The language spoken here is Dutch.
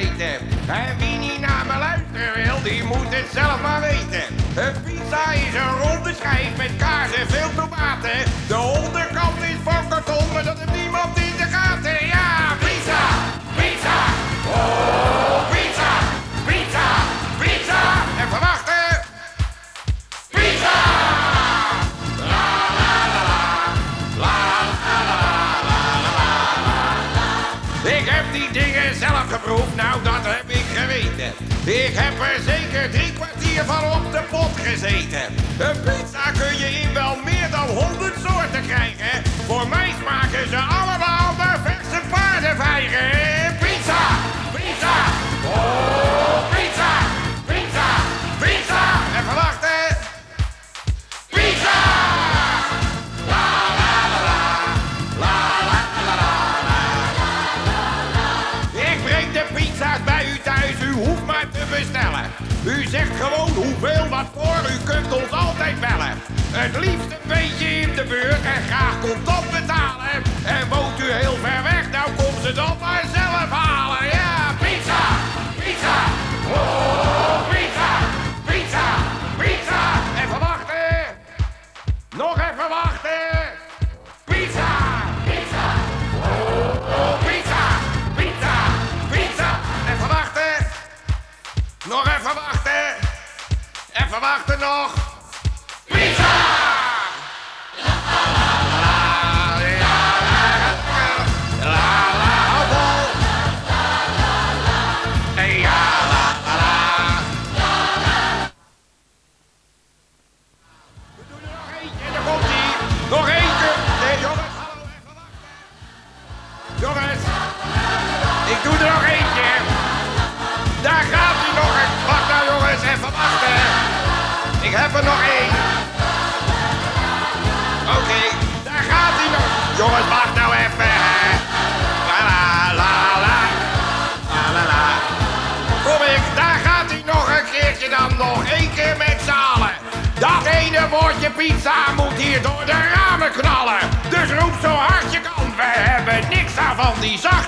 En wie niet naar me luisteren wil, die moet het zelf maar weten. Een pizza is een ronde schijf met kaas en veel tomaten. De Ik heb die dingen zelf geproefd, nou dat heb ik geweten. Ik heb er zeker drie kwartier van op de pot gezeten. U hoeft maar te bestellen. U zegt gewoon hoeveel wat voor, u kunt ons altijd bellen. Het liefst een beetje in de buurt en graag contant betalen. En woont u heel ver weg, nou komt ze dan maar zelf halen. Ja, pizza, pizza, oh, pizza, pizza, pizza. Even wachten. Nog even wachten! Even wachten pizza moet hier door de ramen knallen. Dus roep zo hard je kan. We hebben niks aan van die zachte.